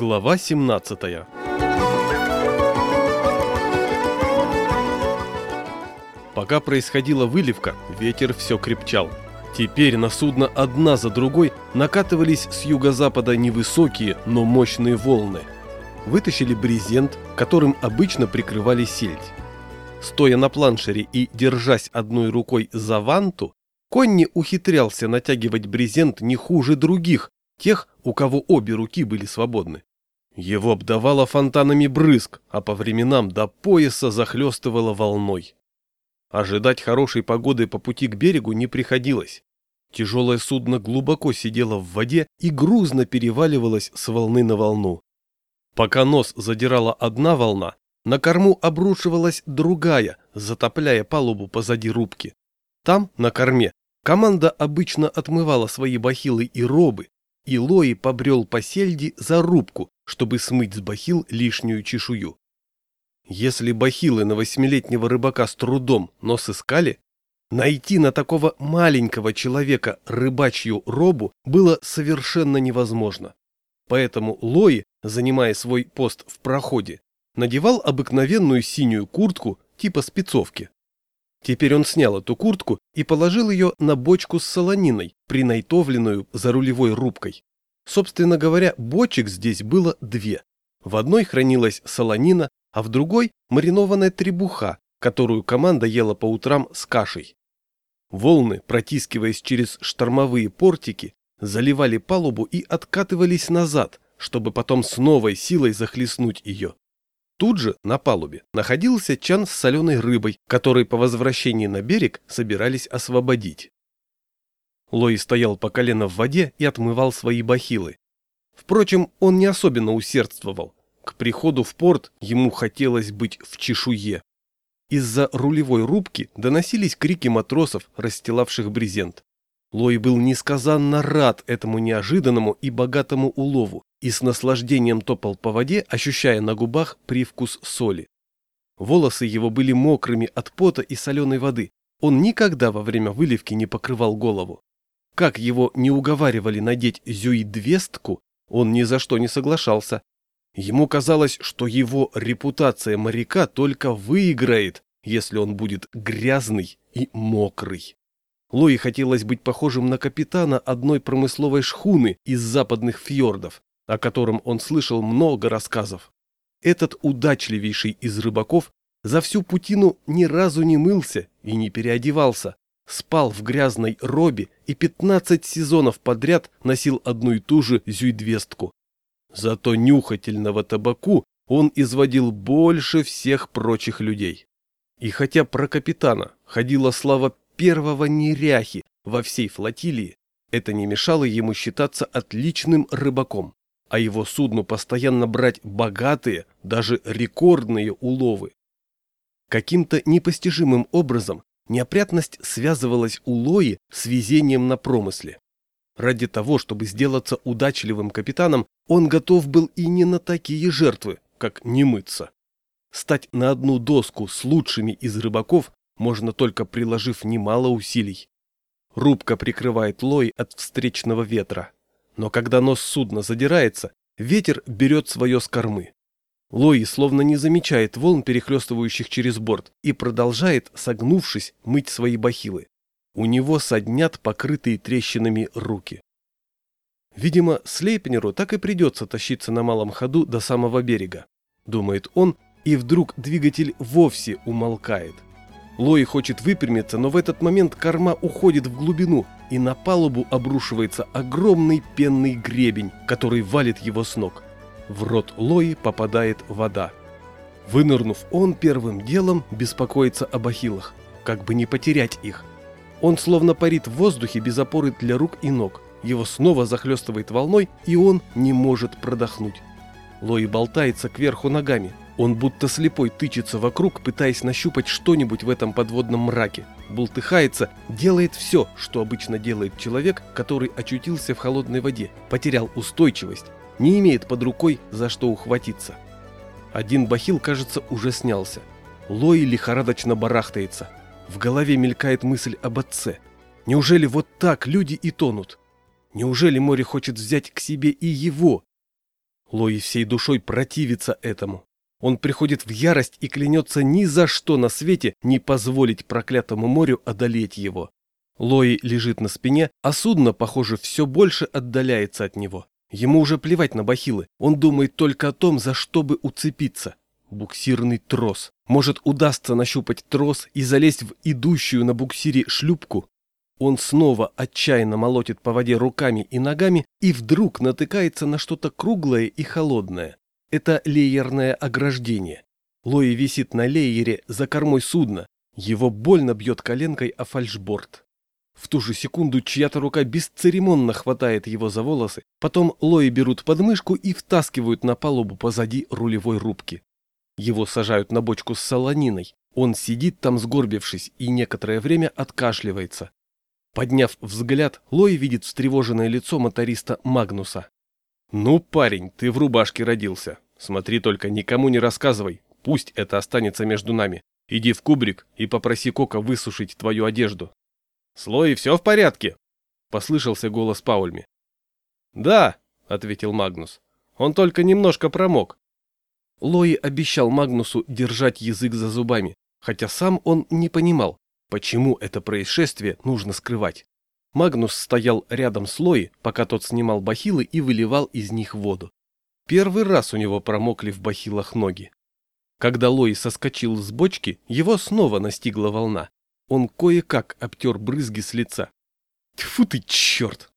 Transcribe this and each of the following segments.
Глава 17 Пока происходила выливка, ветер все крепчал. Теперь на судно одна за другой накатывались с юго-запада невысокие, но мощные волны. Вытащили брезент, которым обычно прикрывали сельдь. Стоя на планшере и держась одной рукой за ванту, Конни ухитрялся натягивать брезент не хуже других, тех, у кого обе руки были свободны. Его обдавало фонтанами брызг, а по временам до пояса захлестывало волной. Ожидать хорошей погоды по пути к берегу не приходилось. Тяжелое судно глубоко сидело в воде и грузно переваливалось с волны на волну. Пока нос задирала одна волна, на корму обрушивалась другая, затопляя палубу позади рубки. Там, на корме, команда обычно отмывала свои бахилы и робы, и Лои побрел по сельди за рубку, чтобы смыть с бахил лишнюю чешую. Если бахилы на восьмилетнего рыбака с трудом, но сыскали, найти на такого маленького человека рыбачью робу было совершенно невозможно. Поэтому Лои, занимая свой пост в проходе, надевал обыкновенную синюю куртку типа спецовки. Теперь он снял эту куртку и положил ее на бочку с солониной, принайтовленную за рулевой рубкой. Собственно говоря, бочек здесь было две. В одной хранилась солонина, а в другой – маринованная требуха, которую команда ела по утрам с кашей. Волны, протискиваясь через штормовые портики, заливали палубу и откатывались назад, чтобы потом с новой силой захлестнуть ее. Тут же, на палубе, находился чан с соленой рыбой, который по возвращении на берег собирались освободить. Лои стоял по колено в воде и отмывал свои бахилы. Впрочем, он не особенно усердствовал. К приходу в порт ему хотелось быть в чешуе. Из-за рулевой рубки доносились крики матросов, расстилавших брезент. Лой был несказанно рад этому неожиданному и богатому улову и с наслаждением топал по воде, ощущая на губах привкус соли. Волосы его были мокрыми от пота и соленой воды. Он никогда во время выливки не покрывал голову. Как его не уговаривали надеть зюидвестку, он ни за что не соглашался, Ему казалось, что его репутация моряка только выиграет, если он будет грязный и мокрый. Лои хотелось быть похожим на капитана одной промысловой шхуны из западных фьордов, о котором он слышал много рассказов. Этот удачливейший из рыбаков за всю путину ни разу не мылся и не переодевался, спал в грязной робе и 15 сезонов подряд носил одну и ту же зюйдвестку. Зато нюхательного табаку он изводил больше всех прочих людей. И хотя про капитана ходила слава первого неряхи во всей флотилии, это не мешало ему считаться отличным рыбаком, а его судну постоянно брать богатые, даже рекордные уловы. Каким-то непостижимым образом неопрятность связывалась у Лои с везением на промысле. Ради того, чтобы сделаться удачливым капитаном, он готов был и не на такие жертвы, как не мыться. Стать на одну доску с лучшими из рыбаков можно только приложив немало усилий. Рубка прикрывает лой от встречного ветра. Но когда нос судна задирается, ветер берет свое с кормы. Лои словно не замечает волн, перехлестывающих через борт, и продолжает, согнувшись, мыть свои бахилы. У него соднят покрытые трещинами руки. Видимо, Слейпнеру так и придется тащиться на малом ходу до самого берега, думает он, и вдруг двигатель вовсе умолкает. Лои хочет выпрямиться, но в этот момент корма уходит в глубину, и на палубу обрушивается огромный пенный гребень, который валит его с ног. В рот Лои попадает вода. Вынырнув, он первым делом беспокоится об ахиллах, как бы не потерять их. Он словно парит в воздухе без опоры для рук и ног. Его снова захлестывает волной, и он не может продохнуть. Лои болтается кверху ногами. Он будто слепой тычется вокруг, пытаясь нащупать что-нибудь в этом подводном мраке. Бултыхается, делает все, что обычно делает человек, который очутился в холодной воде, потерял устойчивость, не имеет под рукой за что ухватиться. Один бахил, кажется, уже снялся. Лои лихорадочно барахтается. В голове мелькает мысль об отце. Неужели вот так люди и тонут? Неужели море хочет взять к себе и его? Лои всей душой противится этому. Он приходит в ярость и клянется ни за что на свете не позволить проклятому морю одолеть его. Лои лежит на спине, а судно, похоже, все больше отдаляется от него. Ему уже плевать на бахилы, он думает только о том, за что бы уцепиться. Буксирный трос. Может, удастся нащупать трос и залезть в идущую на буксире шлюпку? Он снова отчаянно молотит по воде руками и ногами и вдруг натыкается на что-то круглое и холодное. Это леерное ограждение. Лои висит на леере за кормой судна. Его больно бьет коленкой о фальшборд. В ту же секунду чья-то рука бесцеремонно хватает его за волосы, потом Лои берут подмышку и втаскивают на палубу позади рулевой рубки. Его сажают на бочку с солониной. Он сидит там сгорбившись и некоторое время откашливается. Подняв взгляд, Лои видит встревоженное лицо моториста Магнуса. «Ну, парень, ты в рубашке родился. Смотри только, никому не рассказывай. Пусть это останется между нами. Иди в кубрик и попроси Кока высушить твою одежду». «Слой, все в порядке?» — послышался голос Паульми. «Да», — ответил Магнус. «Он только немножко промок». Лои обещал Магнусу держать язык за зубами, хотя сам он не понимал, почему это происшествие нужно скрывать. Магнус стоял рядом с Лои, пока тот снимал бахилы и выливал из них воду. Первый раз у него промокли в бахилах ноги. Когда Лои соскочил с бочки, его снова настигла волна. Он кое-как обтер брызги с лица. Тьфу ты, черт!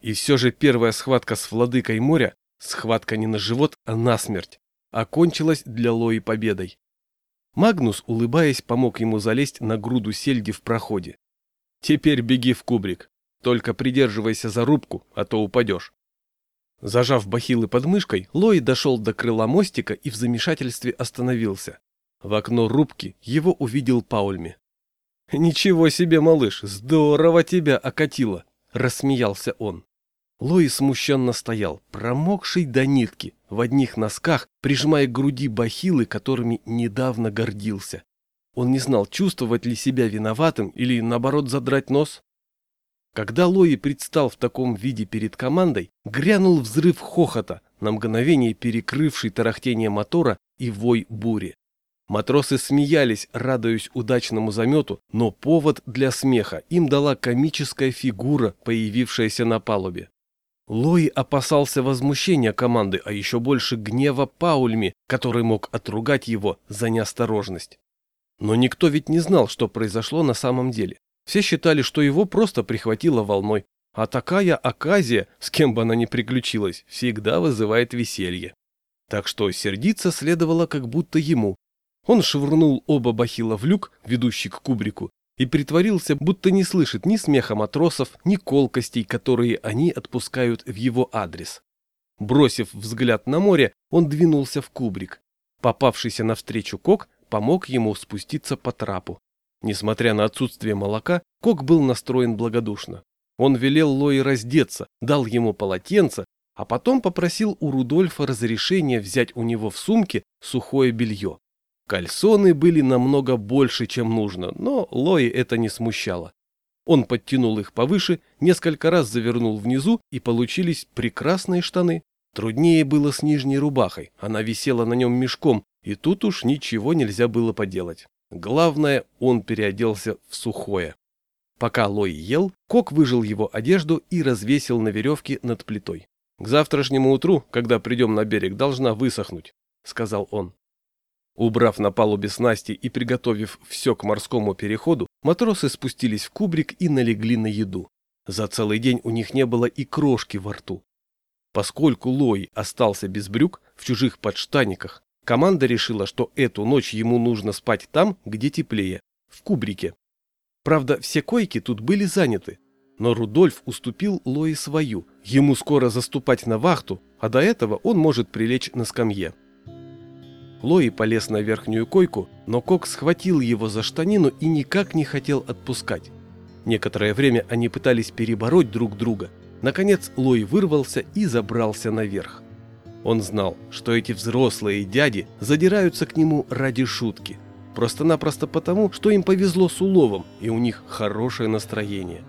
И все же первая схватка с владыкой моря, схватка не на живот, а на смерть, окончилась для Лои победой. Магнус, улыбаясь, помог ему залезть на груду сельди в проходе. «Теперь беги в кубрик. Только придерживайся за рубку, а то упадешь. Зажав бахилы под мышкой, Лой дошел до крыла мостика и в замешательстве остановился. В окно рубки его увидел Паульми. «Ничего себе, малыш, здорово тебя окатило!» – рассмеялся он. Лои смущенно стоял, промокший до нитки, в одних носках, прижимая к груди бахилы, которыми недавно гордился. Он не знал, чувствовать ли себя виноватым или, наоборот, задрать нос. Когда Лои предстал в таком виде перед командой, грянул взрыв хохота, на мгновение перекрывший тарахтение мотора и вой бури. Матросы смеялись, радуясь удачному замету, но повод для смеха им дала комическая фигура, появившаяся на палубе. Лои опасался возмущения команды, а еще больше гнева Паульми, который мог отругать его за неосторожность. Но никто ведь не знал, что произошло на самом деле. Все считали, что его просто прихватило волной, а такая оказия, с кем бы она ни приключилась, всегда вызывает веселье. Так что сердиться следовало как будто ему. Он швырнул оба бахила в люк, ведущий к кубрику, и притворился, будто не слышит ни смеха матросов, ни колкостей, которые они отпускают в его адрес. Бросив взгляд на море, он двинулся в кубрик. Попавшийся навстречу Кок помог ему спуститься по трапу. Несмотря на отсутствие молока, Кок был настроен благодушно. Он велел Лои раздеться, дал ему полотенце, а потом попросил у Рудольфа разрешения взять у него в сумке сухое белье. Кальсоны были намного больше, чем нужно, но Лои это не смущало. Он подтянул их повыше, несколько раз завернул внизу, и получились прекрасные штаны. Труднее было с нижней рубахой, она висела на нем мешком, и тут уж ничего нельзя было поделать. Главное, он переоделся в сухое. Пока Лой ел, Кок выжил его одежду и развесил на веревке над плитой. «К завтрашнему утру, когда придем на берег, должна высохнуть», — сказал он. Убрав на палубе снасти и приготовив все к морскому переходу, матросы спустились в кубрик и налегли на еду. За целый день у них не было и крошки во рту. Поскольку Лой остался без брюк, в чужих подштаниках, Команда решила, что эту ночь ему нужно спать там, где теплее, в кубрике. Правда, все койки тут были заняты, но Рудольф уступил Лои свою, ему скоро заступать на вахту, а до этого он может прилечь на скамье. Лои полез на верхнюю койку, но Кок схватил его за штанину и никак не хотел отпускать. Некоторое время они пытались перебороть друг друга. Наконец Лои вырвался и забрался наверх. Он знал, что эти взрослые дяди задираются к нему ради шутки. Просто-напросто потому, что им повезло с уловом, и у них хорошее настроение.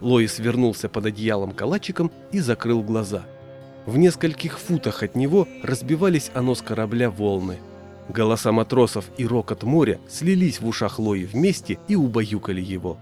Лоис вернулся под одеялом калачиком и закрыл глаза. В нескольких футах от него разбивались о нос корабля волны. Голоса матросов и рокот моря слились в ушах Лои вместе и убаюкали его.